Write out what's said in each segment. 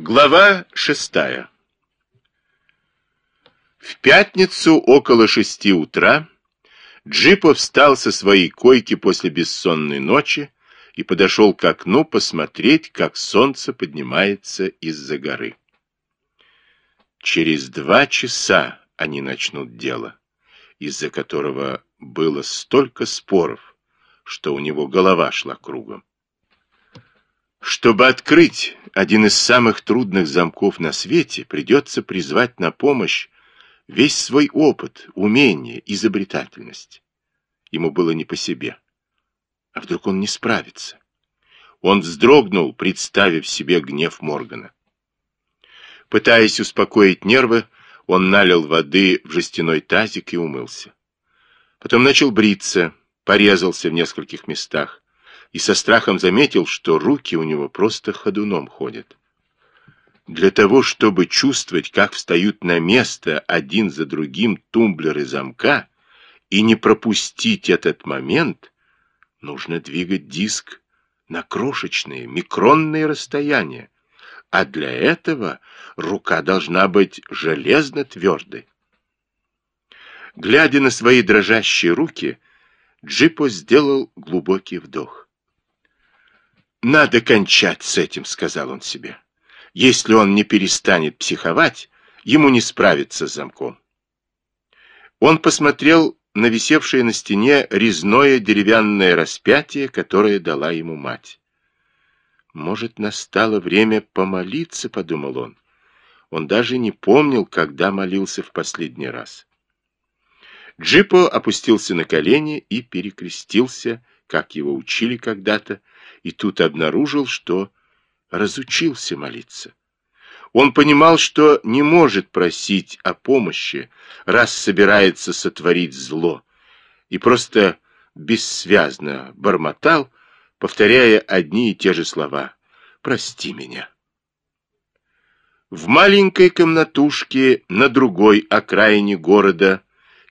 Глава шестая В пятницу около шести утра Джипо встал со своей койки после бессонной ночи и подошел к окну посмотреть, как солнце поднимается из-за горы. Через два часа они начнут дело, из-за которого было столько споров, что у него голова шла кругом. Чтобы открыть один из самых трудных замков на свете, придется призвать на помощь весь свой опыт, умение, изобретательность. Ему было не по себе. А вдруг он не справится? Он вздрогнул, представив себе гнев Моргана. Пытаясь успокоить нервы, он налил воды в жестяной тазик и умылся. Потом начал бриться, порезался в нескольких местах и со страхом заметил, что руки у него просто ходуном ходят. Для того, чтобы чувствовать, как встают на место один за другим тумблеры замка, и не пропустить этот момент, нужно двигать диск на крошечные, микронные расстояния, а для этого рука должна быть железно твердой. Глядя на свои дрожащие руки, Джипо сделал глубокий вдох. «Надо кончать с этим», — сказал он себе. «Если он не перестанет психовать, ему не справиться с замком». Он посмотрел на висевшее на стене резное деревянное распятие, которое дала ему мать. «Может, настало время помолиться», — подумал он. Он даже не помнил, когда молился в последний раз. Джипо опустился на колени и перекрестился, как его учили когда-то, и тут обнаружил, что разучился молиться. Он понимал, что не может просить о помощи, раз собирается сотворить зло, и просто бессвязно бормотал, повторяя одни и те же слова «Прости меня». В маленькой комнатушке на другой окраине города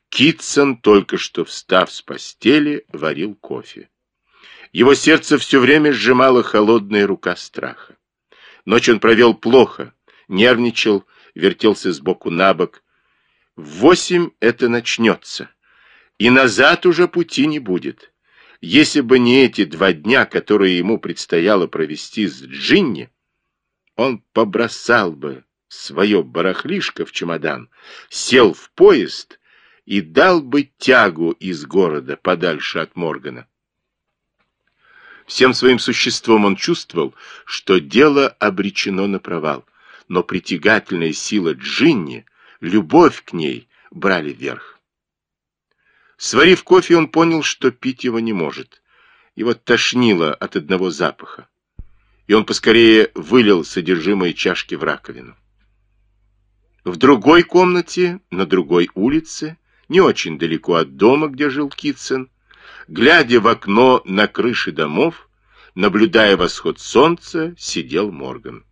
Китсон, только что встав с постели, варил кофе. Его сердце все время сжимала холодная рука страха. Ночь он провел плохо, нервничал, вертелся сбоку на бок. В восемь это начнется, и назад уже пути не будет. Если бы не эти два дня, которые ему предстояло провести с Джинни, он побросал бы свое барахлишко в чемодан, сел в поезд и дал бы тягу из города подальше от Моргана. Всем своим существом он чувствовал, что дело обречено на провал, но притягательная сила Джинни, любовь к ней брали верх. Сварив кофе, он понял, что пить его не может. Его тошнило от одного запаха, и он поскорее вылил содержимое чашки в раковину. В другой комнате, на другой улице, не очень далеко от дома, где жил Китсон, Глядя в окно на крыши домов, наблюдая восход солнца, сидел Морган.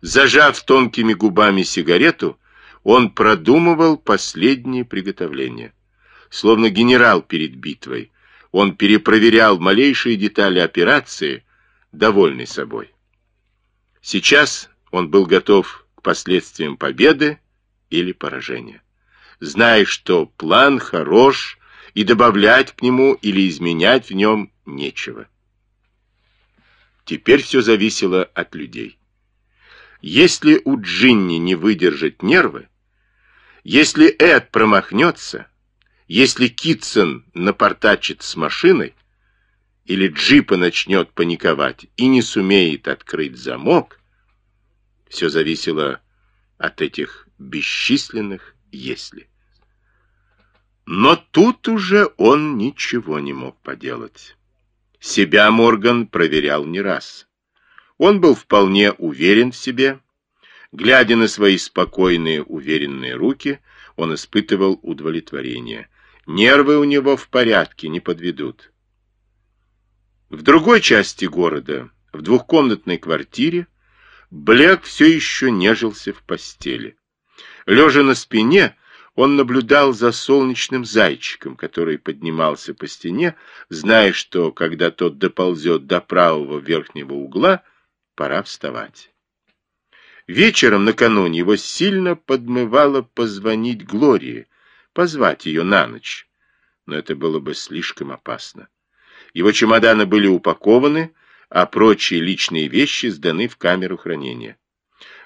Зажав тонкими губами сигарету, он продумывал последние приготовления. Словно генерал перед битвой, он перепроверял малейшие детали операции, довольный собой. Сейчас он был готов к последствиям победы или поражения. Зная, что план хорош, и добавлять к нему или изменять в нем нечего. Теперь все зависело от людей. Если у Джинни не выдержать нервы, если Эд промахнется, если Китсон напортачит с машиной, или джипа начнет паниковать и не сумеет открыть замок, все зависело от этих бесчисленных «если». Но тут уже он ничего не мог поделать. Себя Морган проверял не раз. Он был вполне уверен в себе. Глядя на свои спокойные, уверенные руки, он испытывал удовлетворение. Нервы у него в порядке, не подведут. В другой части города, в двухкомнатной квартире, Блек все еще нежился в постели. Лежа на спине, он наблюдал за солнечным зайчиком, который поднимался по стене, зная, что, когда тот доползет до правого верхнего угла, пора вставать. Вечером накануне его сильно подмывало позвонить Глории, позвать ее на ночь. Но это было бы слишком опасно. Его чемоданы были упакованы, а прочие личные вещи сданы в камеру хранения.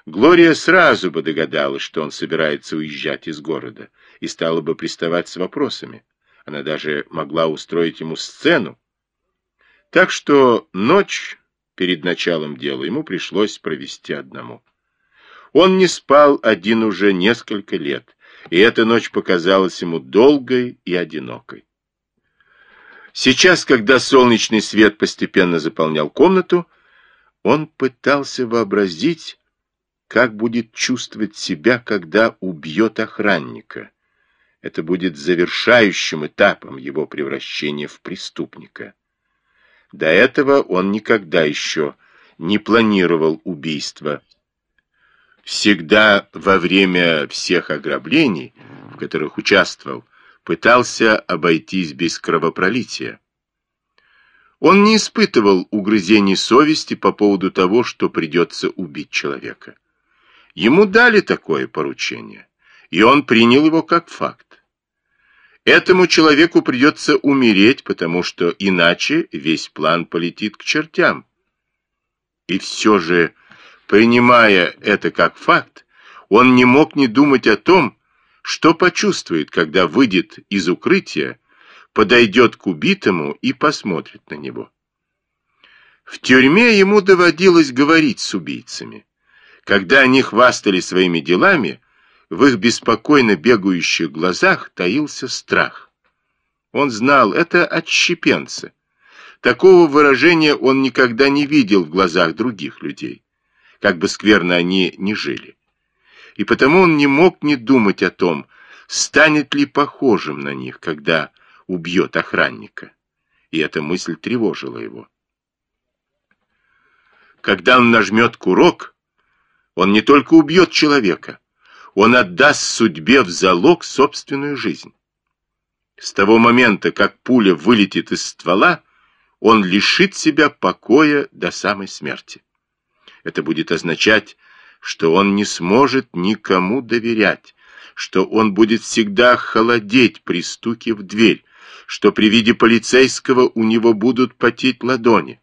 Глория сразу бы догадалась, что он собирается уезжать из города, и стала бы приставать с вопросами. Она даже могла устроить ему сцену. Так что ночь перед началом дела ему пришлось провести одному. Он не спал один уже несколько лет, и эта ночь показалась ему долгой и одинокой. Сейчас, когда солнечный свет постепенно заполнял комнату, он пытался вообразить, как будет чувствовать себя, когда убьет охранника. Это будет завершающим этапом его превращения в преступника. До этого он никогда еще не планировал убийства. Всегда во время всех ограблений, в которых участвовал, пытался обойтись без кровопролития. Он не испытывал угрызений совести по поводу того, что придется убить человека. Ему дали такое поручение, и он принял его как факт. Этому человеку придется умереть, потому что иначе весь план полетит к чертям. И все же, принимая это как факт, он не мог не думать о том, что почувствует, когда выйдет из укрытия, подойдет к убитому и посмотрит на него. В тюрьме ему доводилось говорить с убийцами. Когда они хвастали своими делами, в их беспокойно бегающих глазах таился страх. Он знал, это отщепенцы. Такого выражения он никогда не видел в глазах других людей, как бы скверно они ни жили. И потому он не мог не думать о том, станет ли похожим на них, когда убьет охранника. И эта мысль тревожила его. Когда он нажмет курок, он не только убьет человека, он отдаст судьбе в залог собственную жизнь. С того момента, как пуля вылетит из ствола, он лишит себя покоя до самой смерти. Это будет означать, что он не сможет никому доверять, что он будет всегда холодеть при стуке в дверь, что при виде полицейского у него будут потеть ладони,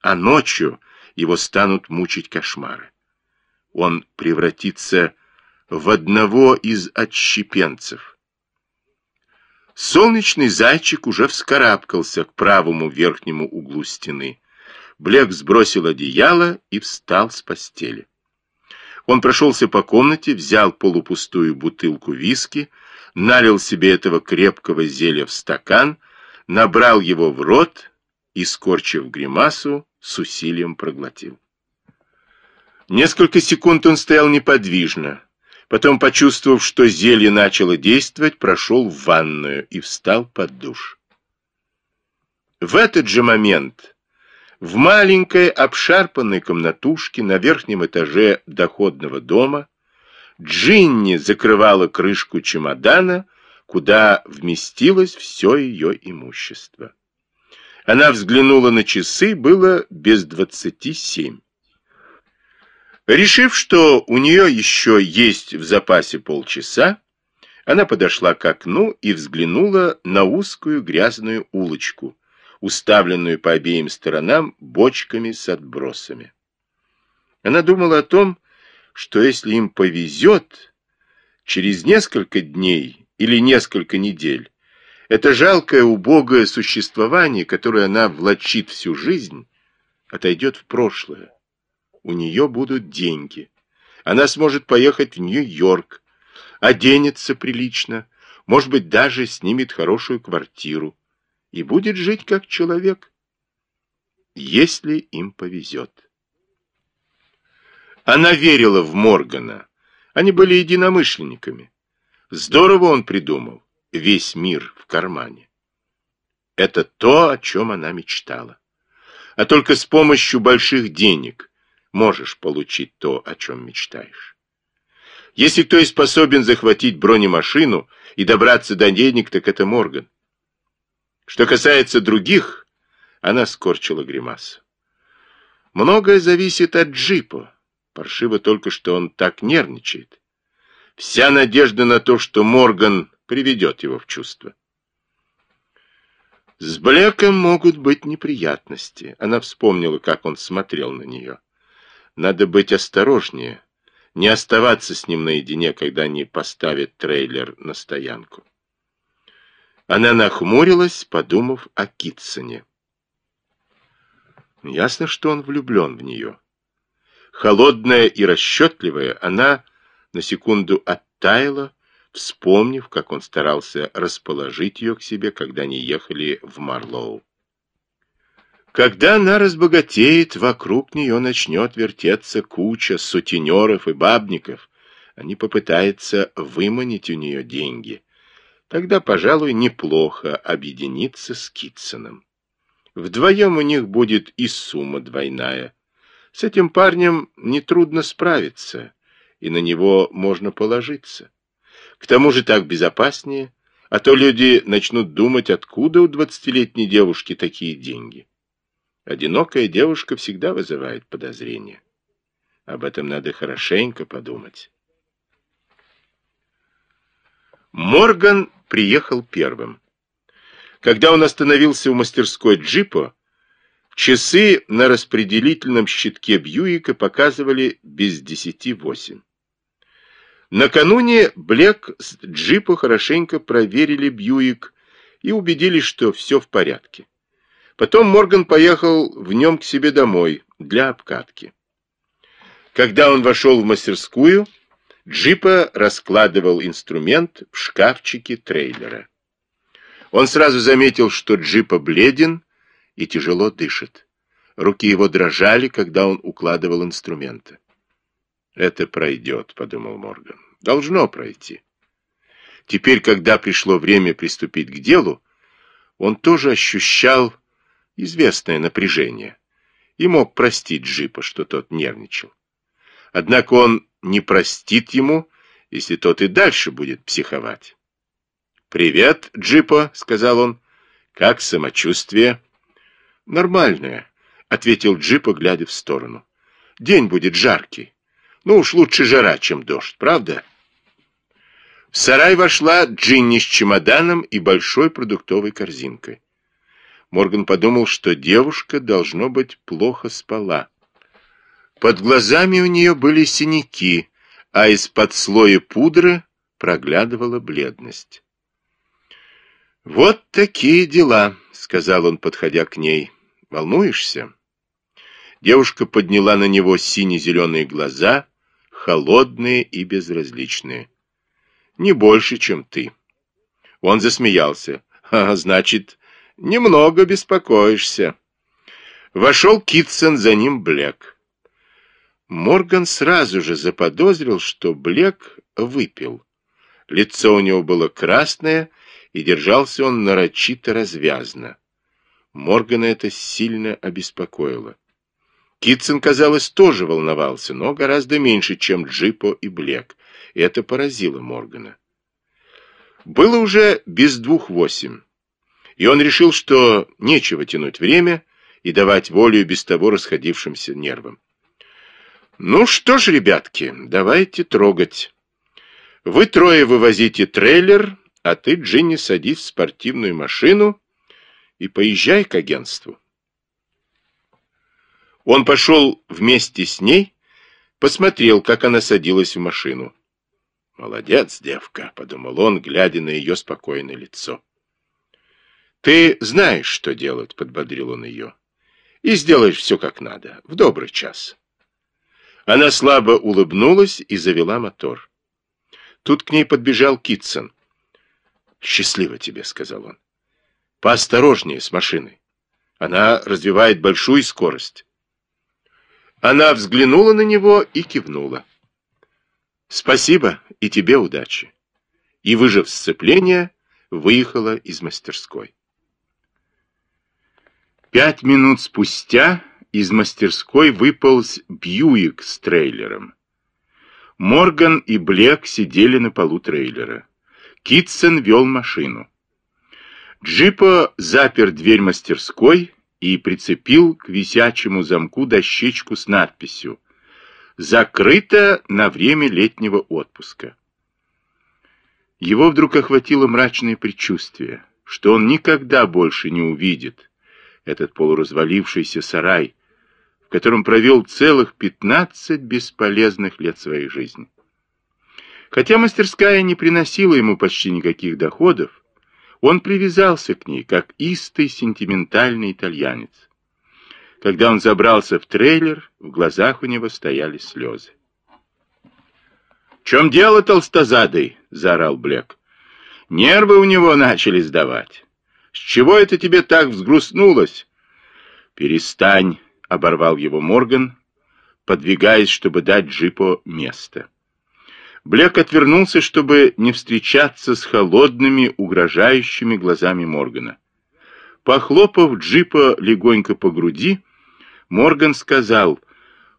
а ночью его станут мучить кошмары он превратится в одного из отщепенцев. Солнечный зайчик уже вскарабкался к правому верхнему углу стены. Блек сбросил одеяло и встал с постели. Он прошелся по комнате, взял полупустую бутылку виски, налил себе этого крепкого зелья в стакан, набрал его в рот и, скорчив гримасу, с усилием проглотил. Несколько секунд он стоял неподвижно. Потом, почувствовав, что зелье начало действовать, прошел в ванную и встал под душ. В этот же момент в маленькой обшарпанной комнатушке на верхнем этаже доходного дома Джинни закрывала крышку чемодана, куда вместилось все ее имущество. Она взглянула на часы, было без двадцати семь. Решив, что у нее еще есть в запасе полчаса, она подошла к окну и взглянула на узкую грязную улочку, уставленную по обеим сторонам бочками с отбросами. Она думала о том, что если им повезет, через несколько дней или несколько недель, это жалкое убогое существование, которое она влачит всю жизнь, отойдет в прошлое у нее будут деньги. Она сможет поехать в Нью-Йорк, оденется прилично, может быть, даже снимет хорошую квартиру и будет жить как человек, если им повезет. Она верила в Моргана. Они были единомышленниками. Здорово он придумал. Весь мир в кармане. Это то, о чем она мечтала. А только с помощью больших денег – можешь получить то, о чем мечтаешь. Если кто и способен захватить бронемашину и добраться до денег, так это Морган. Что касается других, она скорчила гримасу. Многое зависит от джипа. Паршиво только, что он так нервничает. Вся надежда на то, что Морган приведет его в чувство. С Блеком могут быть неприятности. Она вспомнила, как он смотрел на нее. Надо быть осторожнее, не оставаться с ним наедине, когда они поставят трейлер на стоянку. Она нахмурилась, подумав о Китсоне. Ясно, что он влюблен в нее. Холодная и расчетливая, она на секунду оттаяла, вспомнив, как он старался расположить ее к себе, когда они ехали в Марлоу. Когда она разбогатеет, вокруг нее начнет вертеться куча сутенеров и бабников. Они попытаются выманить у нее деньги. Тогда, пожалуй, неплохо объединиться с Китсоном. Вдвоем у них будет и сумма двойная. С этим парнем нетрудно справиться, и на него можно положиться. К тому же так безопаснее, а то люди начнут думать, откуда у двадцатилетней девушки такие деньги. Одинокая девушка всегда вызывает подозрения. Об этом надо хорошенько подумать. Морган приехал первым. Когда он остановился у мастерской джипа, часы на распределительном щитке Бьюика показывали без десяти восемь. Накануне Блек с джипа хорошенько проверили Бьюик и убедились, что все в порядке. Потом Морган поехал в нем к себе домой для обкатки. Когда он вошел в мастерскую, джипа раскладывал инструмент в шкафчике трейлера. Он сразу заметил, что джипа бледен и тяжело дышит. Руки его дрожали, когда он укладывал инструменты. «Это пройдет», — подумал Морган. «Должно пройти». Теперь, когда пришло время приступить к делу, он тоже ощущал известное напряжение и мог простить Джипа, что тот нервничал. Однако он не простит ему, если тот и дальше будет психовать. «Привет, Джипа», — сказал он. «Как самочувствие?» «Нормальное», — ответил Джипа, глядя в сторону. «День будет жаркий. Ну уж лучше жара, чем дождь, правда?» В сарай вошла Джинни с чемоданом и большой продуктовой корзинкой. Морган подумал, что девушка, должно быть, плохо спала. Под глазами у нее были синяки, а из-под слоя пудры проглядывала бледность. «Вот такие дела», — сказал он, подходя к ней. «Волнуешься?» Девушка подняла на него сине-зеленые глаза, холодные и безразличные. «Не больше, чем ты». Он засмеялся. «А, значит, немного беспокоишься». Вошел Китсон, за ним Блек. Морган сразу же заподозрил, что Блек выпил. Лицо у него было красное, и держался он нарочито развязно. Моргана это сильно обеспокоило. Китсон, казалось, тоже волновался, но гораздо меньше, чем Джипо и Блек. Это поразило Моргана. Было уже без двух восемь, и он решил, что нечего тянуть время и давать волю без того расходившимся нервам. «Ну что ж, ребятки, давайте трогать. Вы трое вывозите трейлер, а ты, Джинни, садись в спортивную машину и поезжай к агентству. Он пошел вместе с ней, посмотрел, как она садилась в машину. «Молодец, девка», — подумал он, глядя на ее спокойное лицо. «Ты знаешь, что делать», — подбодрил он ее, — «и сделаешь все как надо, в добрый час». Она слабо улыбнулась и завела мотор. Тут к ней подбежал Китсон. «Счастливо тебе», — сказал он. «Поосторожнее с машиной. Она развивает большую скорость». Она взглянула на него и кивнула. «Спасибо, и тебе удачи». И, выжив сцепление, выехала из мастерской. Пять минут спустя из мастерской выполз Бьюик с трейлером. Морган и Блек сидели на полу трейлера. Китсон вел машину. Джипа запер дверь мастерской и прицепил к висячему замку дощечку с надписью закрыто на время летнего отпуска. Его вдруг охватило мрачное предчувствие, что он никогда больше не увидит этот полуразвалившийся сарай, в котором провел целых 15 бесполезных лет своей жизни. Хотя мастерская не приносила ему почти никаких доходов, он привязался к ней, как истый сентиментальный итальянец. Когда он забрался в трейлер, в глазах у него стояли слезы. «В чем дело, толстозадый?» — заорал Блек. «Нервы у него начали сдавать. С чего это тебе так взгрустнулось?» «Перестань», — оборвал его Морган, подвигаясь, чтобы дать джипу место. Блек отвернулся, чтобы не встречаться с холодными, угрожающими глазами Моргана. Похлопав джипа легонько по груди, Морган сказал,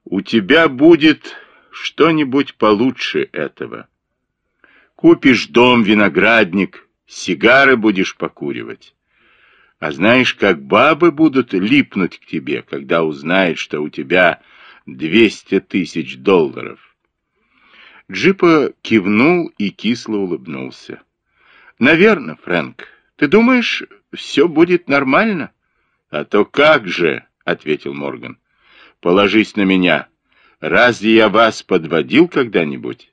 «У тебя будет что-нибудь получше этого. Купишь дом, виноградник, сигары будешь покуривать. А знаешь, как бабы будут липнуть к тебе, когда узнают, что у тебя 200 тысяч долларов?» Джипа кивнул и кисло улыбнулся. «Наверное, Фрэнк. Ты думаешь, все будет нормально?» «А то как же!» — ответил Морган. «Положись на меня. Разве я вас подводил когда-нибудь?»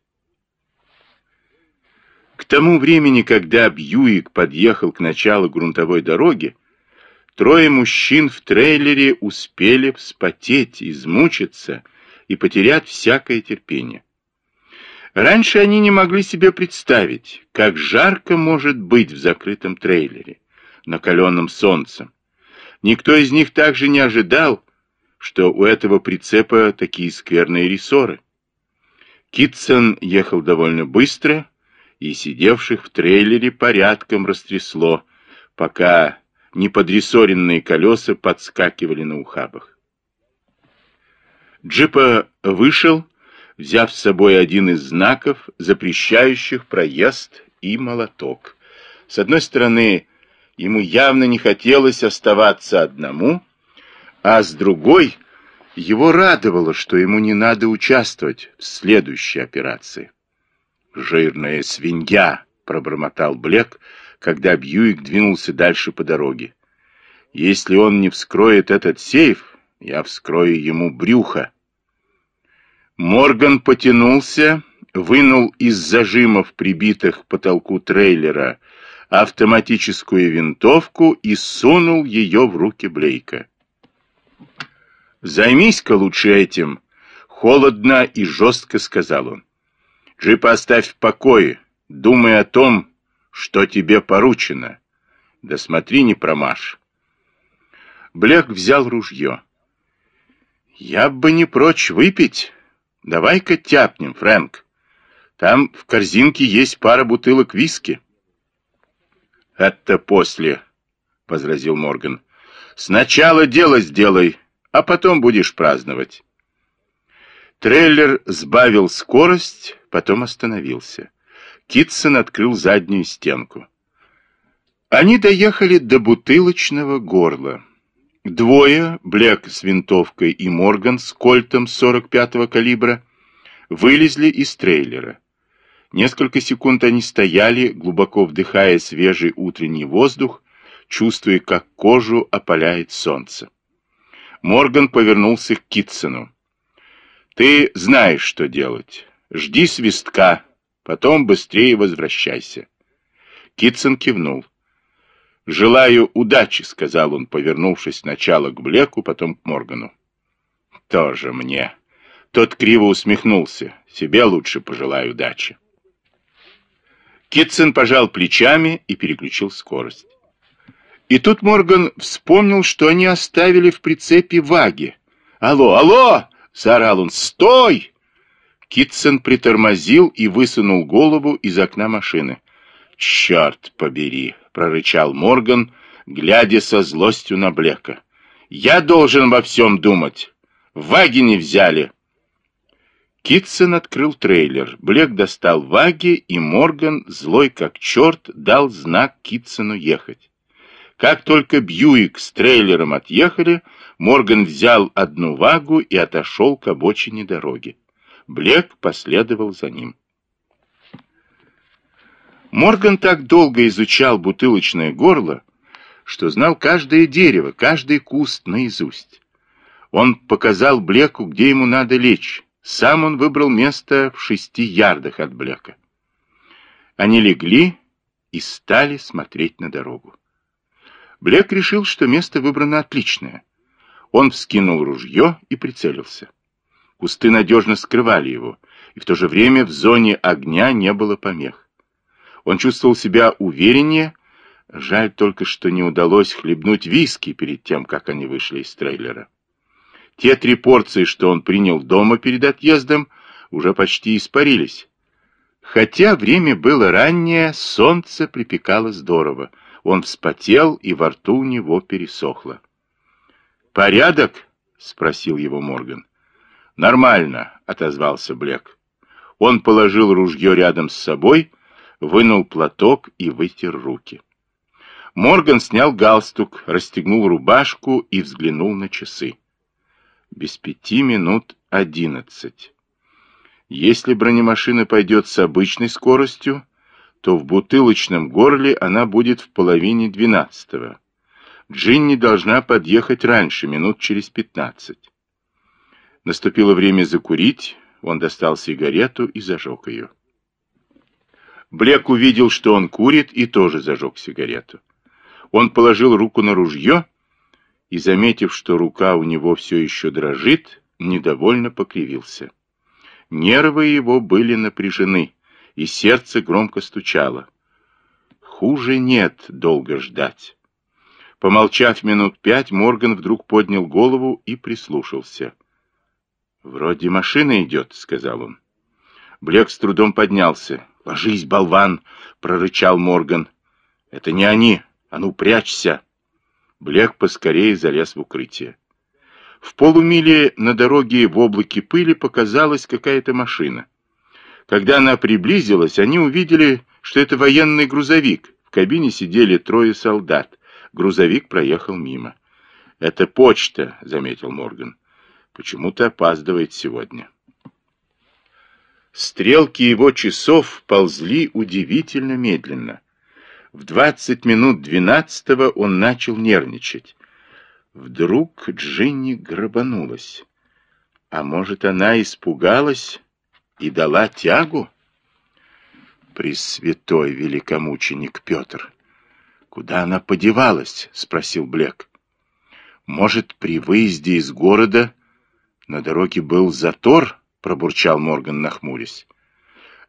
К тому времени, когда Бьюик подъехал к началу грунтовой дороги, трое мужчин в трейлере успели вспотеть, измучиться и потерять всякое терпение. Раньше они не могли себе представить, как жарко может быть в закрытом трейлере, накаленном солнцем. Никто из них также не ожидал, что у этого прицепа такие скверные рессоры. Китсон ехал довольно быстро, и сидевших в трейлере порядком растрясло, пока неподрессоренные колеса подскакивали на ухабах. Джипа вышел взяв с собой один из знаков, запрещающих проезд и молоток. С одной стороны, ему явно не хотелось оставаться одному, а с другой, его радовало, что ему не надо участвовать в следующей операции. «Жирная свинья!» — пробормотал Блек, когда Бьюик двинулся дальше по дороге. «Если он не вскроет этот сейф, я вскрою ему брюхо». Морган потянулся, вынул из зажимов, прибитых к потолку трейлера, автоматическую винтовку и сунул ее в руки Блейка. «Займись-ка лучше этим», — холодно и жестко сказал он. «Джип оставь в покое, думай о том, что тебе поручено. Да смотри, не промажь». Блек взял ружье. «Я бы не прочь выпить», Давай-ка тяпнем, Фрэнк. Там в корзинке есть пара бутылок виски. Это после, — возразил Морган. Сначала дело сделай, а потом будешь праздновать. Трейлер сбавил скорость, потом остановился. Китсон открыл заднюю стенку. Они доехали до бутылочного горла. Двое, Блек с винтовкой и Морган с кольтом 45-го калибра, вылезли из трейлера. Несколько секунд они стояли, глубоко вдыхая свежий утренний воздух, чувствуя, как кожу опаляет солнце. Морган повернулся к Китсону. «Ты знаешь, что делать. Жди свистка, потом быстрее возвращайся». Китсон кивнул. «Желаю удачи», — сказал он, повернувшись сначала к Блеку, потом к Моргану. «Тоже мне». Тот криво усмехнулся. «Себе лучше пожелаю удачи». Китсон пожал плечами и переключил скорость. И тут Морган вспомнил, что они оставили в прицепе ваги. «Алло, алло!» — заорал он. «Стой!» Китсон притормозил и высунул голову из окна машины. «Черт побери!» прорычал Морган, глядя со злостью на Блека. «Я должен во всем думать. Ваги не взяли!» Китсон открыл трейлер. Блек достал ваги, и Морган, злой как черт, дал знак Китсону ехать. Как только Бьюик с трейлером отъехали, Морган взял одну вагу и отошел к обочине дороги. Блек последовал за ним. Морган так долго изучал бутылочное горло, что знал каждое дерево, каждый куст наизусть. Он показал Блеку, где ему надо лечь. Сам он выбрал место в шести ярдах от Блека. Они легли и стали смотреть на дорогу. Блек решил, что место выбрано отличное. Он вскинул ружье и прицелился. Кусты надежно скрывали его, и в то же время в зоне огня не было помех. Он чувствовал себя увереннее, жаль только, что не удалось хлебнуть виски перед тем, как они вышли из трейлера. Те три порции, что он принял дома перед отъездом, уже почти испарились. Хотя время было раннее, солнце припекало здорово. Он вспотел, и во рту у него пересохло. «Порядок?» — спросил его Морган. «Нормально», — отозвался Блек. Он положил ружье рядом с собой вынул платок и вытер руки. Морган снял галстук, расстегнул рубашку и взглянул на часы. Без пяти минут одиннадцать. Если бронемашина пойдет с обычной скоростью, то в бутылочном горле она будет в половине двенадцатого. Джинни должна подъехать раньше, минут через пятнадцать. Наступило время закурить, он достал сигарету и зажег ее. Блек увидел, что он курит, и тоже зажег сигарету. Он положил руку на ружье и, заметив, что рука у него все еще дрожит, недовольно покривился. Нервы его были напряжены, и сердце громко стучало. Хуже нет долго ждать. Помолчав минут пять, Морган вдруг поднял голову и прислушался. «Вроде машина идет», — сказал он. Блек с трудом поднялся. «Ложись, болван!» — прорычал Морган. «Это не они! А ну, прячься!» Блек поскорее залез в укрытие. В полумиле на дороге в облаке пыли показалась какая-то машина. Когда она приблизилась, они увидели, что это военный грузовик. В кабине сидели трое солдат. Грузовик проехал мимо. «Это почта», — заметил Морган. «Почему-то опаздывает сегодня». Стрелки его часов ползли удивительно медленно. В двадцать минут двенадцатого он начал нервничать. Вдруг Джинни грабанулась. А может, она испугалась и дала тягу? Пресвятой великомученик Петр. Куда она подевалась? Спросил Блек. Может, при выезде из города на дороге был затор? пробурчал Морган, нахмурясь.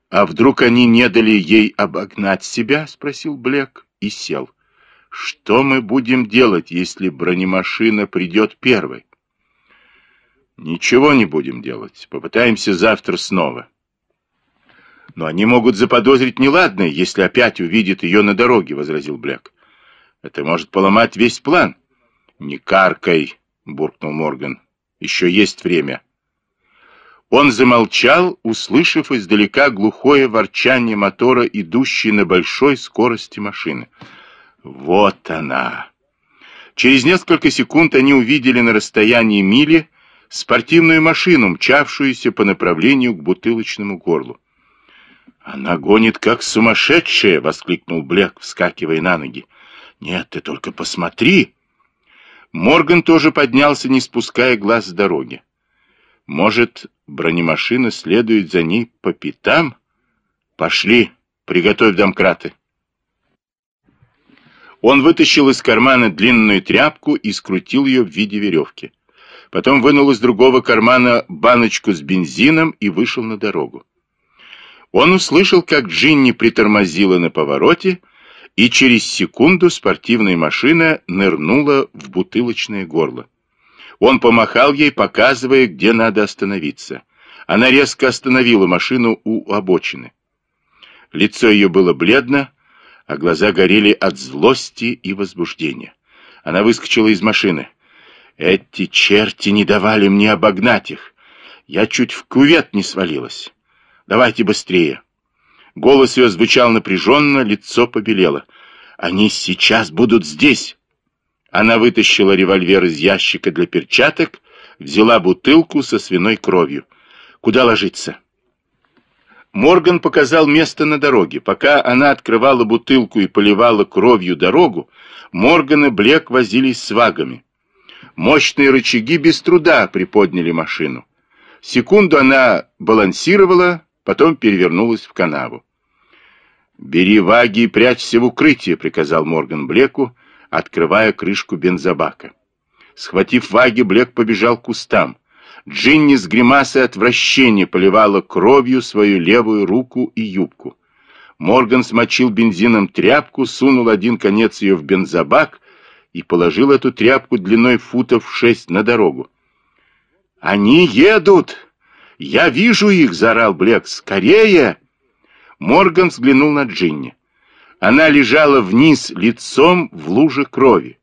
«А вдруг они не дали ей обогнать себя?» — спросил Блек и сел. «Что мы будем делать, если бронемашина придет первой?» «Ничего не будем делать. Попытаемся завтра снова». «Но они могут заподозрить неладное, если опять увидят ее на дороге», — возразил Блек. «Это может поломать весь план». «Не каркай», — буркнул Морган. «Еще есть время». Он замолчал, услышав издалека глухое ворчание мотора, идущей на большой скорости машины. Вот она! Через несколько секунд они увидели на расстоянии мили спортивную машину, мчавшуюся по направлению к бутылочному горлу. «Она гонит, как сумасшедшая!» — воскликнул Блек, вскакивая на ноги. «Нет, ты только посмотри!» Морган тоже поднялся, не спуская глаз с дороги. Может, бронемашина следует за ней по пятам? Пошли, приготовь домкраты. Он вытащил из кармана длинную тряпку и скрутил ее в виде веревки. Потом вынул из другого кармана баночку с бензином и вышел на дорогу. Он услышал, как Джинни притормозила на повороте, и через секунду спортивная машина нырнула в бутылочное горло. Он помахал ей, показывая, где надо остановиться. Она резко остановила машину у обочины. Лицо ее было бледно, а глаза горели от злости и возбуждения. Она выскочила из машины. «Эти черти не давали мне обогнать их. Я чуть в кувет не свалилась. Давайте быстрее». Голос ее звучал напряженно, лицо побелело. «Они сейчас будут здесь!» Она вытащила револьвер из ящика для перчаток, взяла бутылку со свиной кровью. Куда ложиться? Морган показал место на дороге. Пока она открывала бутылку и поливала кровью дорогу, Морган и Блек возились с вагами. Мощные рычаги без труда приподняли машину. Секунду она балансировала, потом перевернулась в канаву. «Бери ваги и прячься в укрытие», — приказал Морган Блеку, открывая крышку бензобака. Схватив ваги, Блек побежал к кустам. Джинни с гримасой отвращения поливала кровью свою левую руку и юбку. Морган смочил бензином тряпку, сунул один конец ее в бензобак и положил эту тряпку длиной футов шесть на дорогу. «Они едут! Я вижу их!» — заорал Блек. «Скорее!» Морган взглянул на Джинни. Она лежала вниз лицом в луже крови.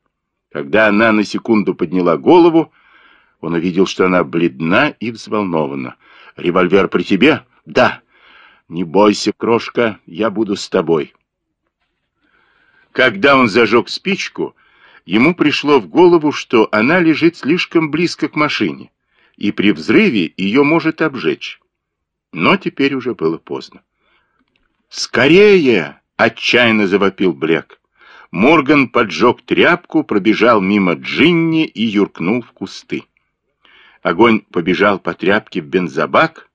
Когда она на секунду подняла голову, он увидел, что она бледна и взволнована. «Револьвер при тебе?» «Да». «Не бойся, крошка, я буду с тобой». Когда он зажег спичку, ему пришло в голову, что она лежит слишком близко к машине, и при взрыве ее может обжечь. Но теперь уже было поздно. «Скорее!» — отчаянно завопил Блек. Морган поджег тряпку, пробежал мимо Джинни и юркнул в кусты. Огонь побежал по тряпке в бензобак,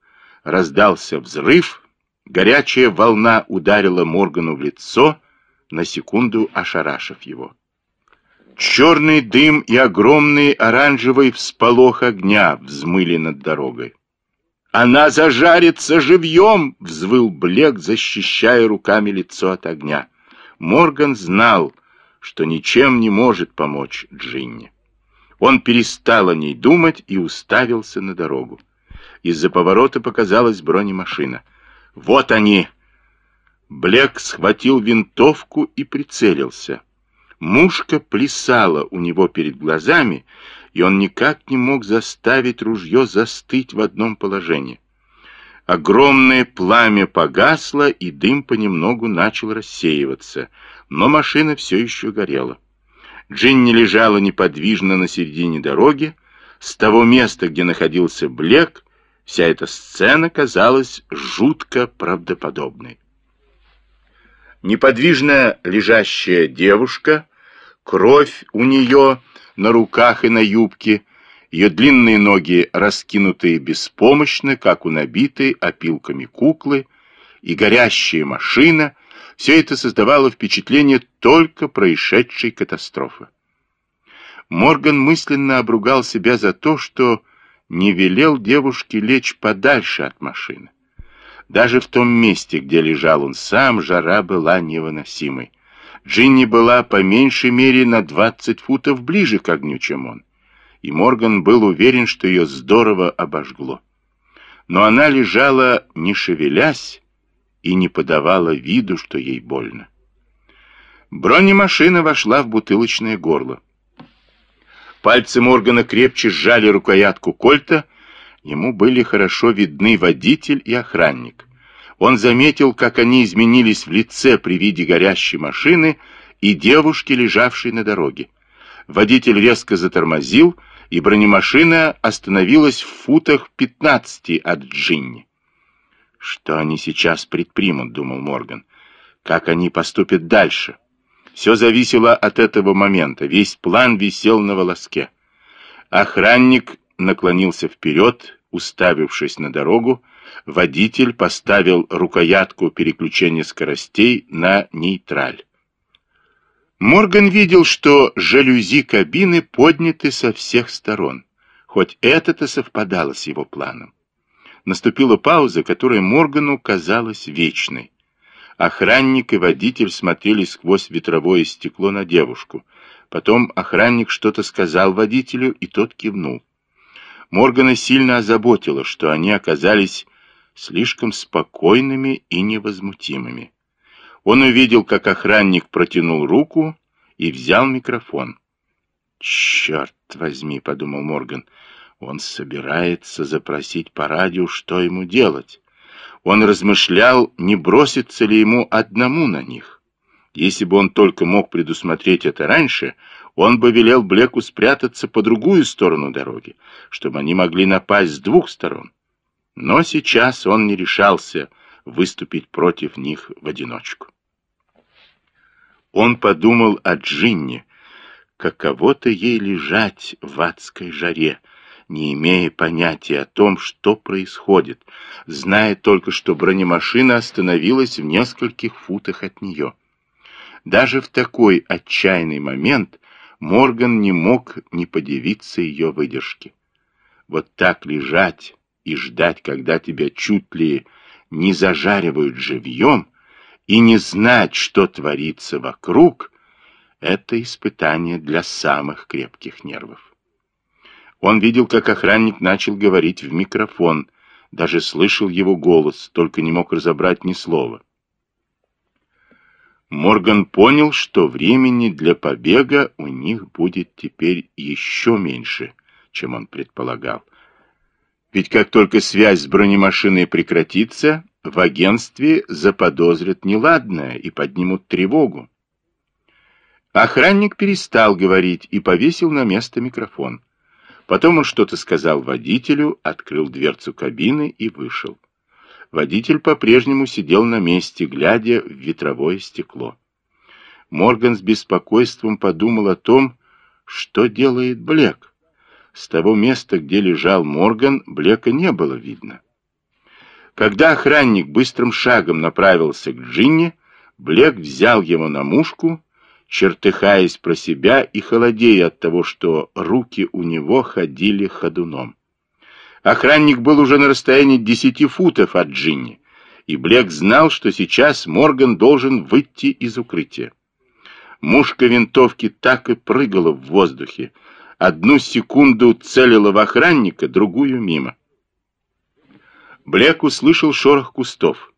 раздался взрыв, горячая волна ударила Моргану в лицо, на секунду ошарашив его. Черный дым и огромный оранжевый всполох огня взмыли над дорогой. «Она зажарится живьем!» — взвыл Блек, защищая руками лицо от огня. Морган знал, что ничем не может помочь Джинни. Он перестал о ней думать и уставился на дорогу. Из-за поворота показалась бронемашина. «Вот они!» Блек схватил винтовку и прицелился. Мушка плясала у него перед глазами, и он никак не мог заставить ружье застыть в одном положении. Огромное пламя погасло, и дым понемногу начал рассеиваться, но машина все еще горела. Джинни лежала неподвижно на середине дороги. С того места, где находился Блек, вся эта сцена казалась жутко правдоподобной. Неподвижно лежащая девушка, кровь у нее на руках и на юбке, ее длинные ноги раскинутые беспомощно, как у набитой опилками куклы, и горящая машина — все это создавало впечатление только происшедшей катастрофы. Морган мысленно обругал себя за то, что не велел девушке лечь подальше от машины. Даже в том месте, где лежал он сам, жара была невыносимой. Джинни была по меньшей мере на 20 футов ближе к огню, чем он. И Морган был уверен, что ее здорово обожгло. Но она лежала, не шевелясь, и не подавала виду, что ей больно. Бронемашина вошла в бутылочное горло. Пальцы Моргана крепче сжали рукоятку кольта, ему были хорошо видны водитель и охранник. Он заметил, как они изменились в лице при виде горящей машины и девушки, лежавшей на дороге. Водитель резко затормозил, и бронемашина остановилась в футах 15 от Джинни. Что они сейчас предпримут, думал Морган. Как они поступят дальше? Все зависело от этого момента. Весь план висел на волоске. Охранник наклонился вперед, уставившись на дорогу. Водитель поставил рукоятку переключения скоростей на нейтраль. Морган видел, что жалюзи кабины подняты со всех сторон, хоть это-то совпадало с его планом. Наступила пауза, которая Моргану казалась вечной. Охранник и водитель смотрели сквозь ветровое стекло на девушку. Потом охранник что-то сказал водителю, и тот кивнул. Моргана сильно озаботило, что они оказались слишком спокойными и невозмутимыми. Он увидел, как охранник протянул руку и взял микрофон. «Черт возьми», — подумал Морган, — он собирается запросить по радио, что ему делать. Он размышлял, не бросится ли ему одному на них. Если бы он только мог предусмотреть это раньше, он бы велел Блеку спрятаться по другую сторону дороги, чтобы они могли напасть с двух сторон. Но сейчас он не решался выступить против них в одиночку. Он подумал о Джинне, каково-то ей лежать в адской жаре, не имея понятия о том, что происходит, зная только, что бронемашина остановилась в нескольких футах от нее. Даже в такой отчаянный момент Морган не мог не подивиться ее выдержке. Вот так лежать и ждать, когда тебя чуть ли не зажаривают живьем, и не знать, что творится вокруг, это испытание для самых крепких нервов. Он видел, как охранник начал говорить в микрофон, даже слышал его голос, только не мог разобрать ни слова. Морган понял, что времени для побега у них будет теперь еще меньше, чем он предполагал. Ведь как только связь с бронемашиной прекратится, в агентстве заподозрят неладное и поднимут тревогу. Охранник перестал говорить и повесил на место микрофон. Потом он что-то сказал водителю, открыл дверцу кабины и вышел. Водитель по-прежнему сидел на месте, глядя в ветровое стекло. Морган с беспокойством подумал о том, что делает Блек. С того места, где лежал Морган, Блека не было видно. Когда охранник быстрым шагом направился к Джинни, Блек взял его на мушку, чертыхаясь про себя и холодея от того, что руки у него ходили ходуном. Охранник был уже на расстоянии десяти футов от Джинни, и Блек знал, что сейчас Морган должен выйти из укрытия. Мушка винтовки так и прыгала в воздухе. Одну секунду целила в охранника, другую мимо. Блек услышал шорох кустов.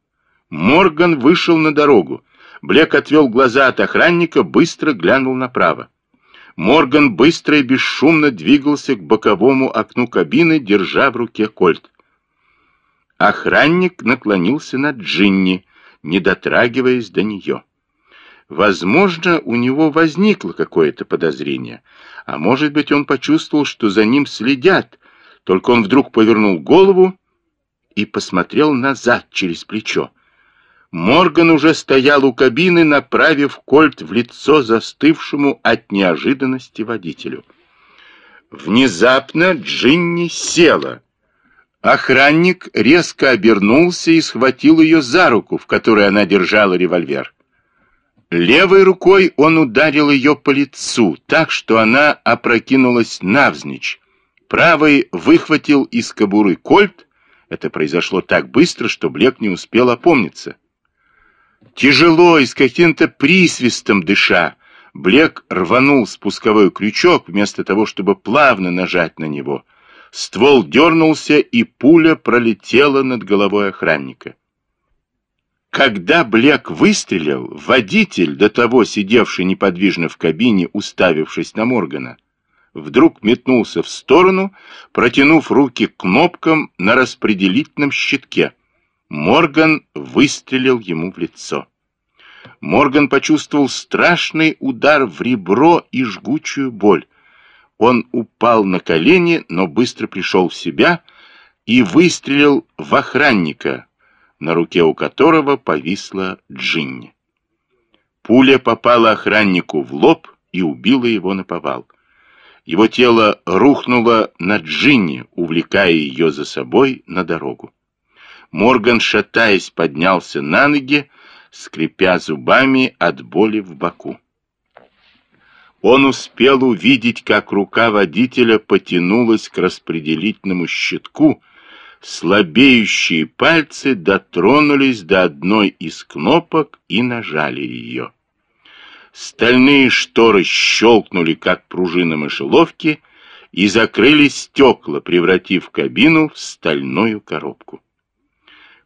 Морган вышел на дорогу. Блек отвел глаза от охранника, быстро глянул направо. Морган быстро и бесшумно двигался к боковому окну кабины, держа в руке кольт. Охранник наклонился над Джинни, не дотрагиваясь до нее. Возможно, у него возникло какое-то подозрение, а может быть, он почувствовал, что за ним следят, только он вдруг повернул голову и посмотрел назад через плечо. Морган уже стоял у кабины, направив кольт в лицо застывшему от неожиданности водителю. Внезапно Джинни села. Охранник резко обернулся и схватил ее за руку, в которой она держала револьвер. Левой рукой он ударил ее по лицу, так что она опрокинулась навзничь. Правой выхватил из кобуры кольт. Это произошло так быстро, что Блек не успел опомниться. Тяжело и с каким-то присвистом дыша, Блек рванул спусковой крючок, вместо того, чтобы плавно нажать на него. Ствол дернулся, и пуля пролетела над головой охранника. Когда Блек выстрелил, водитель, до того сидевший неподвижно в кабине, уставившись на Моргана, вдруг метнулся в сторону, протянув руки к кнопкам на распределительном щитке. Морган выстрелил ему в лицо. Морган почувствовал страшный удар в ребро и жгучую боль. Он упал на колени, но быстро пришел в себя и выстрелил в охранника, на руке у которого повисла Джинни. Пуля попала охраннику в лоб и убила его на повал. Его тело рухнуло на Джинни, увлекая ее за собой на дорогу. Морган, шатаясь, поднялся на ноги, скрипя зубами от боли в боку. Он успел увидеть, как рука водителя потянулась к распределительному щитку, слабеющие пальцы дотронулись до одной из кнопок и нажали ее. Стальные шторы щелкнули, как пружина мышеловки, и закрыли стекла, превратив кабину в стальную коробку.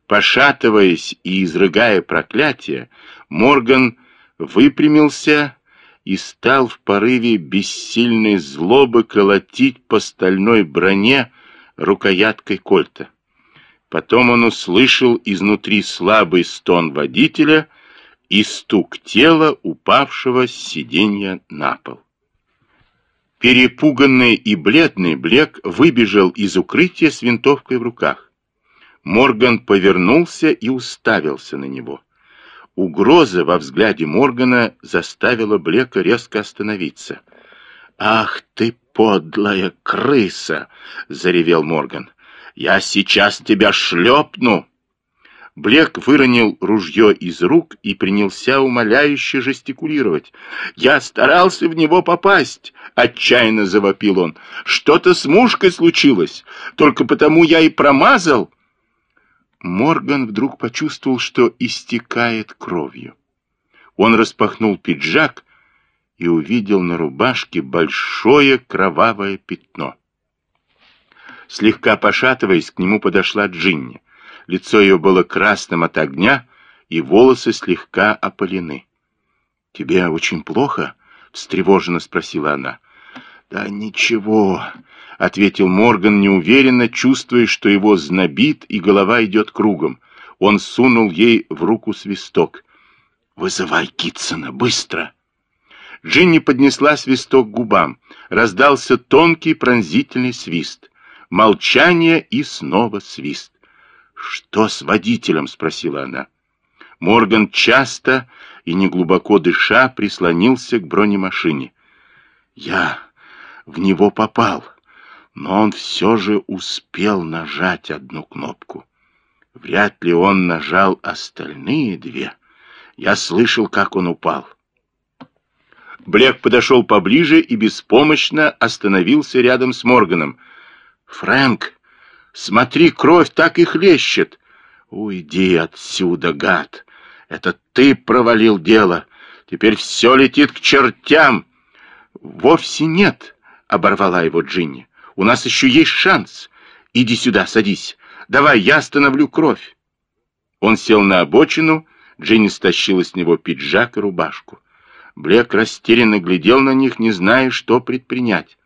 Пошатываясь и изрыгая проклятие, Морган выпрямился и стал в порыве бессильной злобы колотить по стальной броне рукояткой кольта. Потом он услышал изнутри слабый стон водителя и стук тела, упавшего с сиденья на пол. Перепуганный и бледный Блек выбежал из укрытия с винтовкой в руках. Морган повернулся и уставился на него. Угроза во взгляде Моргана заставила Блека резко остановиться. «Ах ты, подлая крыса!» — заревел Морган. «Я сейчас тебя шлепну!» Блек выронил ружье из рук и принялся умоляюще жестикулировать. «Я старался в него попасть!» — отчаянно завопил он. «Что-то с мушкой случилось, только потому я и промазал!» Морган вдруг почувствовал, что истекает кровью. Он распахнул пиджак и увидел на рубашке большое кровавое пятно. Слегка пошатываясь, к нему подошла Джинни. Лицо ее было красным от огня, и волосы слегка опалены. «Тебе очень плохо?» — встревоженно спросила она. «Да ничего», — ответил Морган неуверенно, чувствуя, что его знобит и голова идет кругом. Он сунул ей в руку свисток. «Вызывай Китсона, быстро!» Джинни поднесла свисток к губам. Раздался тонкий пронзительный свист. Молчание и снова свист. «Что с водителем?» — спросила она. Морган часто и неглубоко дыша прислонился к бронемашине. «Я в него попал, но он все же успел нажать одну кнопку. Вряд ли он нажал остальные две. Я слышал, как он упал». Блек подошел поближе и беспомощно остановился рядом с Морганом. «Фрэнк!» Смотри, кровь так и хлещет. Уйди отсюда, гад. Это ты провалил дело. Теперь все летит к чертям. Вовсе нет, оборвала его Джинни. У нас еще есть шанс. Иди сюда, садись. Давай, я остановлю кровь. Он сел на обочину, Джинни стащила с него пиджак и рубашку. Блек растерянно глядел на них, не зная, что предпринять.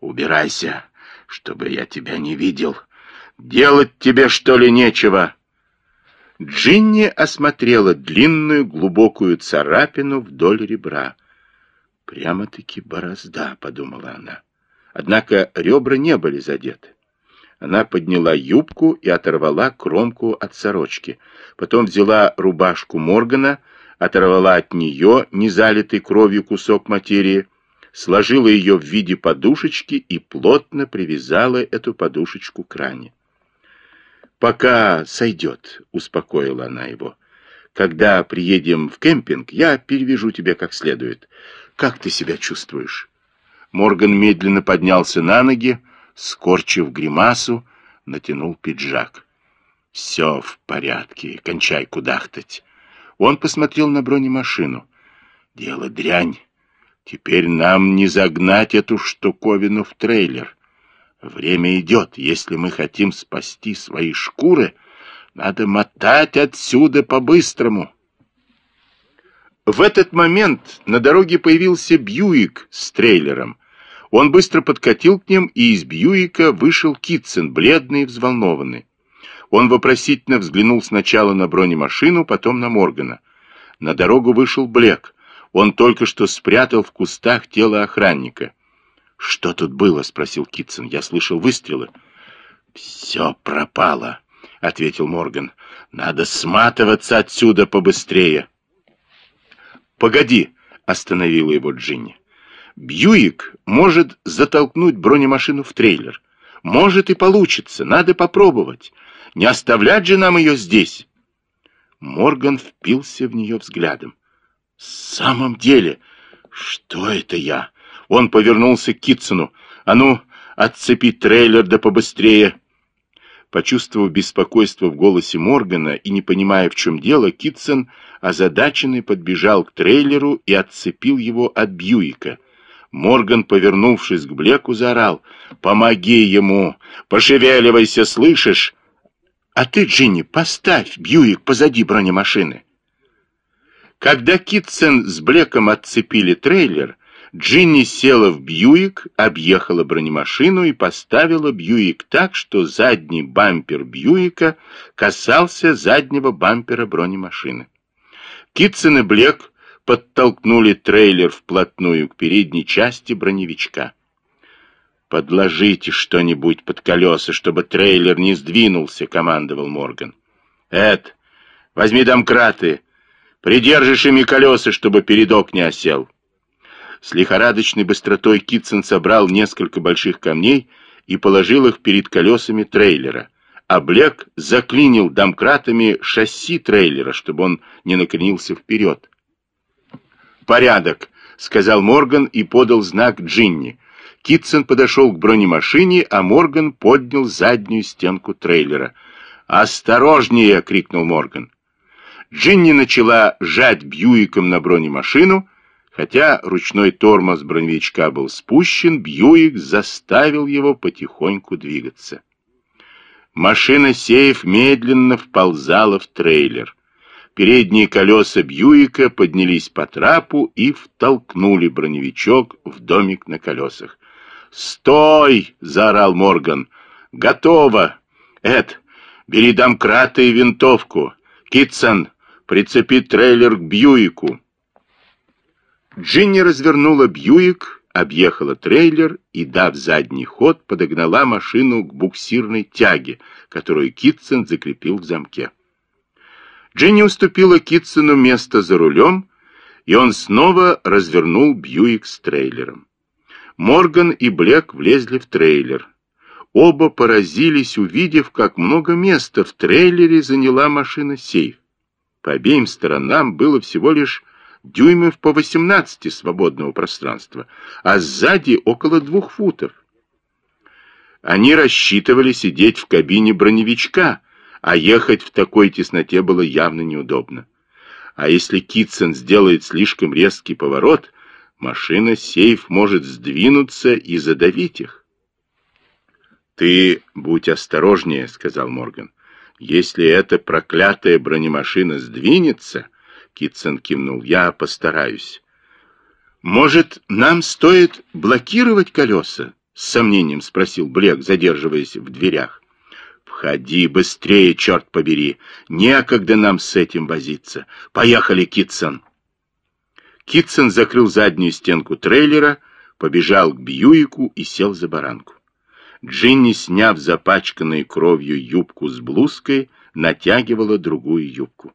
«Убирайся, чтобы я тебя не видел», Делать тебе, что ли, нечего?» Джинни осмотрела длинную глубокую царапину вдоль ребра. «Прямо-таки борозда», — подумала она. Однако ребра не были задеты. Она подняла юбку и оторвала кромку от сорочки. Потом взяла рубашку Моргана, оторвала от нее незалитый кровью кусок материи, сложила ее в виде подушечки и плотно привязала эту подушечку к ране. «Пока сойдет», — успокоила она его. «Когда приедем в кемпинг, я перевяжу тебя как следует. Как ты себя чувствуешь?» Морган медленно поднялся на ноги, скорчив гримасу, натянул пиджак. «Все в порядке, кончай кудахтать». Он посмотрел на бронемашину. «Дело дрянь. Теперь нам не загнать эту штуковину в трейлер. Время идет. Если мы хотим спасти свои шкуры, надо мотать отсюда по-быстрому. В этот момент на дороге появился Бьюик с трейлером. Он быстро подкатил к ним, и из Бьюика вышел Китсон, бледный и взволнованный. Он вопросительно взглянул сначала на бронемашину, потом на Моргана. На дорогу вышел Блек. Он только что спрятал в кустах тело охранника. «Что тут было?» — спросил Китсон. «Я слышал выстрелы». «Все пропало», — ответил Морган. «Надо сматываться отсюда побыстрее». «Погоди», — остановила его Джинни. «Бьюик может затолкнуть бронемашину в трейлер. Может и получится, надо попробовать. Не оставлять же нам ее здесь». Морган впился в нее взглядом. «В самом деле, что это я?» Он повернулся к Китсону. «А ну, отцепи трейлер да побыстрее!» Почувствовав беспокойство в голосе Моргана и не понимая, в чем дело, Китсон озадаченный подбежал к трейлеру и отцепил его от Бьюика. Морган, повернувшись к Блеку, заорал. «Помоги ему! Пошевеливайся, слышишь?» «А ты, Джинни, поставь Бьюик позади бронемашины!» Когда Китсон с Блеком отцепили трейлер, Джинни села в Бьюик, объехала бронемашину и поставила Бьюик так, что задний бампер Бьюика касался заднего бампера бронемашины. Китсон и Блек подтолкнули трейлер вплотную к передней части броневичка. «Подложите что-нибудь под колеса, чтобы трейлер не сдвинулся», — командовал Морган. «Эд, возьми домкраты, придержишь ими колеса, чтобы передок не осел». С лихорадочной быстротой Китсон собрал несколько больших камней и положил их перед колесами трейлера, а Блек заклинил домкратами шасси трейлера, чтобы он не накренился вперед. «Порядок», — сказал Морган и подал знак Джинни. Китсон подошел к бронемашине, а Морган поднял заднюю стенку трейлера. «Осторожнее!» — крикнул Морган. Джинни начала жать Бьюиком на бронемашину, Хотя ручной тормоз броневичка был спущен, Бьюик заставил его потихоньку двигаться. Машина-сейф медленно вползала в трейлер. Передние колеса Бьюика поднялись по трапу и втолкнули броневичок в домик на колесах. «Стой!» — заорал Морган. «Готово! Эд, бери домкраты и винтовку. Китсон, прицепи трейлер к Бьюику». Джинни развернула Бьюик, объехала трейлер и, дав задний ход, подогнала машину к буксирной тяге, которую Китсон закрепил в замке. Джинни уступила Китсону место за рулем, и он снова развернул Бьюик с трейлером. Морган и Блек влезли в трейлер. Оба поразились, увидев, как много места в трейлере заняла машина-сейф. По обеим сторонам было всего лишь дюймов по 18 свободного пространства, а сзади около двух футов. Они рассчитывали сидеть в кабине броневичка, а ехать в такой тесноте было явно неудобно. А если Китсон сделает слишком резкий поворот, машина-сейф может сдвинуться и задавить их. «Ты будь осторожнее», — сказал Морган. «Если эта проклятая бронемашина сдвинется...» Китсон кивнул. «Я постараюсь». «Может, нам стоит блокировать колеса?» С сомнением спросил Блек, задерживаясь в дверях. «Входи быстрее, черт побери! Некогда нам с этим возиться! Поехали, Китсон!» Китсон закрыл заднюю стенку трейлера, побежал к Бьюику и сел за баранку. Джинни, сняв запачканную кровью юбку с блузкой, натягивала другую юбку.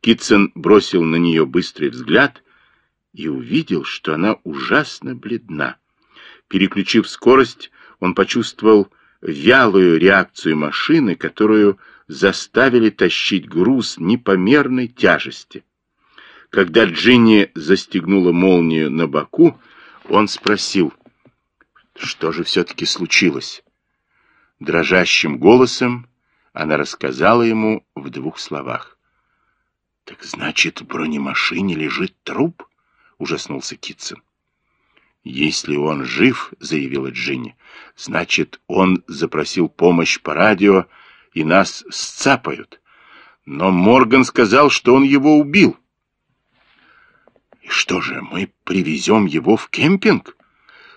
Китсон бросил на нее быстрый взгляд и увидел, что она ужасно бледна. Переключив скорость, он почувствовал вялую реакцию машины, которую заставили тащить груз непомерной тяжести. Когда Джинни застегнула молнию на боку, он спросил, что же все-таки случилось. Дрожащим голосом она рассказала ему в двух словах. «Так значит, в бронемашине лежит труп?» — ужаснулся Китсон. «Если он жив, — заявила Джинни, — значит, он запросил помощь по радио, и нас сцапают. Но Морган сказал, что он его убил». «И что же, мы привезем его в кемпинг?»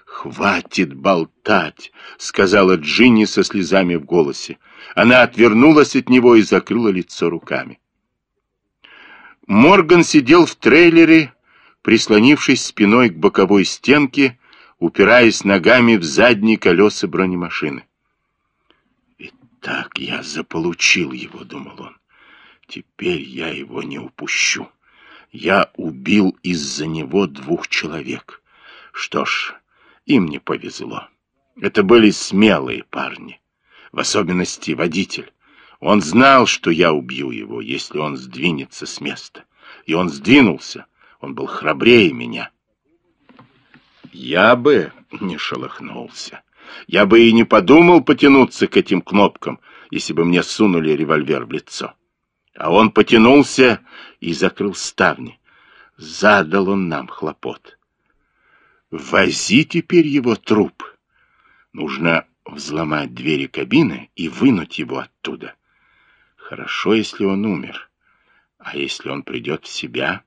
«Хватит болтать!» — сказала Джинни со слезами в голосе. Она отвернулась от него и закрыла лицо руками. Морган сидел в трейлере, прислонившись спиной к боковой стенке, упираясь ногами в задние колеса бронемашины. «Итак я заполучил его», — думал он. «Теперь я его не упущу. Я убил из-за него двух человек. Что ж, им не повезло. Это были смелые парни, в особенности водитель. Он знал, что я убью его, если он сдвинется с места. И он сдвинулся. Он был храбрее меня. Я бы не шелохнулся. Я бы и не подумал потянуться к этим кнопкам, если бы мне сунули револьвер в лицо. А он потянулся и закрыл ставни. Задал он нам хлопот. Вози теперь его труп. Нужно взломать двери кабины и вынуть его оттуда. Хорошо, если он умер. А если он придет в себя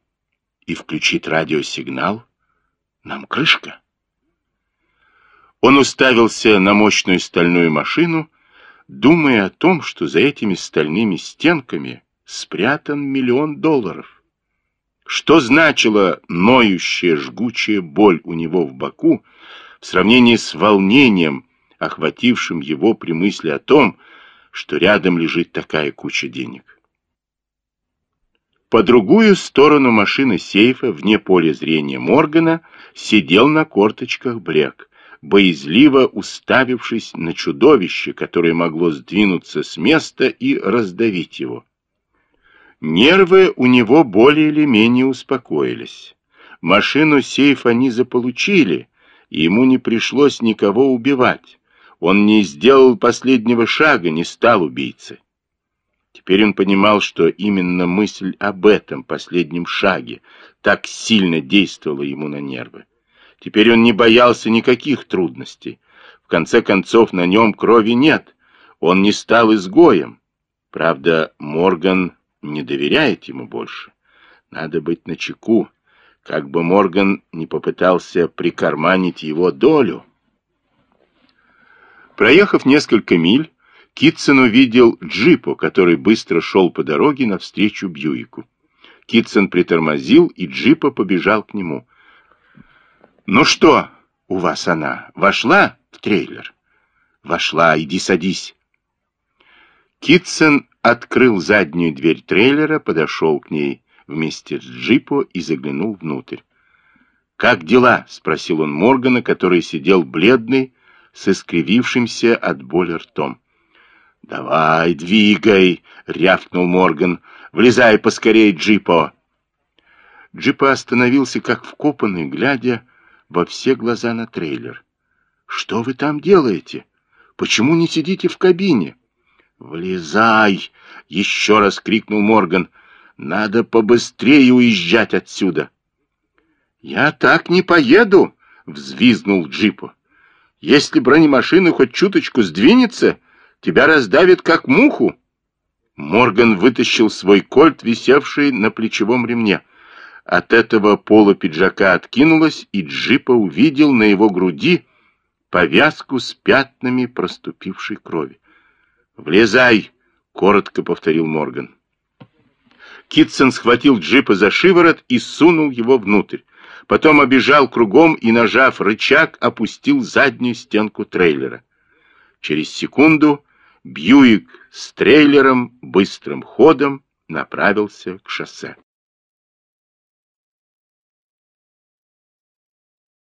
и включит радиосигнал, нам крышка. Он уставился на мощную стальную машину, думая о том, что за этими стальными стенками спрятан миллион долларов. Что значила ноющая, жгучая боль у него в боку, в сравнении с волнением, охватившим его при мысли о том, что рядом лежит такая куча денег. По другую сторону машины сейфа, вне поля зрения Моргана, сидел на корточках Брек, боязливо уставившись на чудовище, которое могло сдвинуться с места и раздавить его. Нервы у него более или менее успокоились. Машину сейф они заполучили, и ему не пришлось никого убивать. Он не сделал последнего шага, не стал убийцей. Теперь он понимал, что именно мысль об этом последнем шаге так сильно действовала ему на нервы. Теперь он не боялся никаких трудностей. В конце концов, на нем крови нет. Он не стал изгоем. Правда, Морган не доверяет ему больше. Надо быть начеку, как бы Морган не попытался прикарманить его долю. Проехав несколько миль, Китсон увидел джипу, который быстро шел по дороге навстречу Бьюику. Китсон притормозил, и джипа побежал к нему. «Ну что у вас она? Вошла в трейлер?» «Вошла, иди садись». Китсон открыл заднюю дверь трейлера, подошел к ней вместе с джипо и заглянул внутрь. «Как дела?» — спросил он Моргана, который сидел бледный, с искривившимся от боли ртом. «Давай, двигай!» — рявкнул Морган. «Влезай поскорей, джипо!» Джипо остановился, как вкопанный, глядя во все глаза на трейлер. «Что вы там делаете? Почему не сидите в кабине?» «Влезай!» — еще раз крикнул Морган. «Надо побыстрее уезжать отсюда!» «Я так не поеду!» — взвизгнул Джипо. «Если бронемашина хоть чуточку сдвинется, тебя раздавит как муху!» Морган вытащил свой кольт, висевший на плечевом ремне. От этого пола пиджака откинулась, и Джипа увидел на его груди повязку с пятнами проступившей крови. «Влезай!» — коротко повторил Морган. Китсон схватил джипа за шиворот и сунул его внутрь. Потом обежал кругом и, нажав рычаг, опустил заднюю стенку трейлера. Через секунду Бьюик с трейлером быстрым ходом направился к шоссе.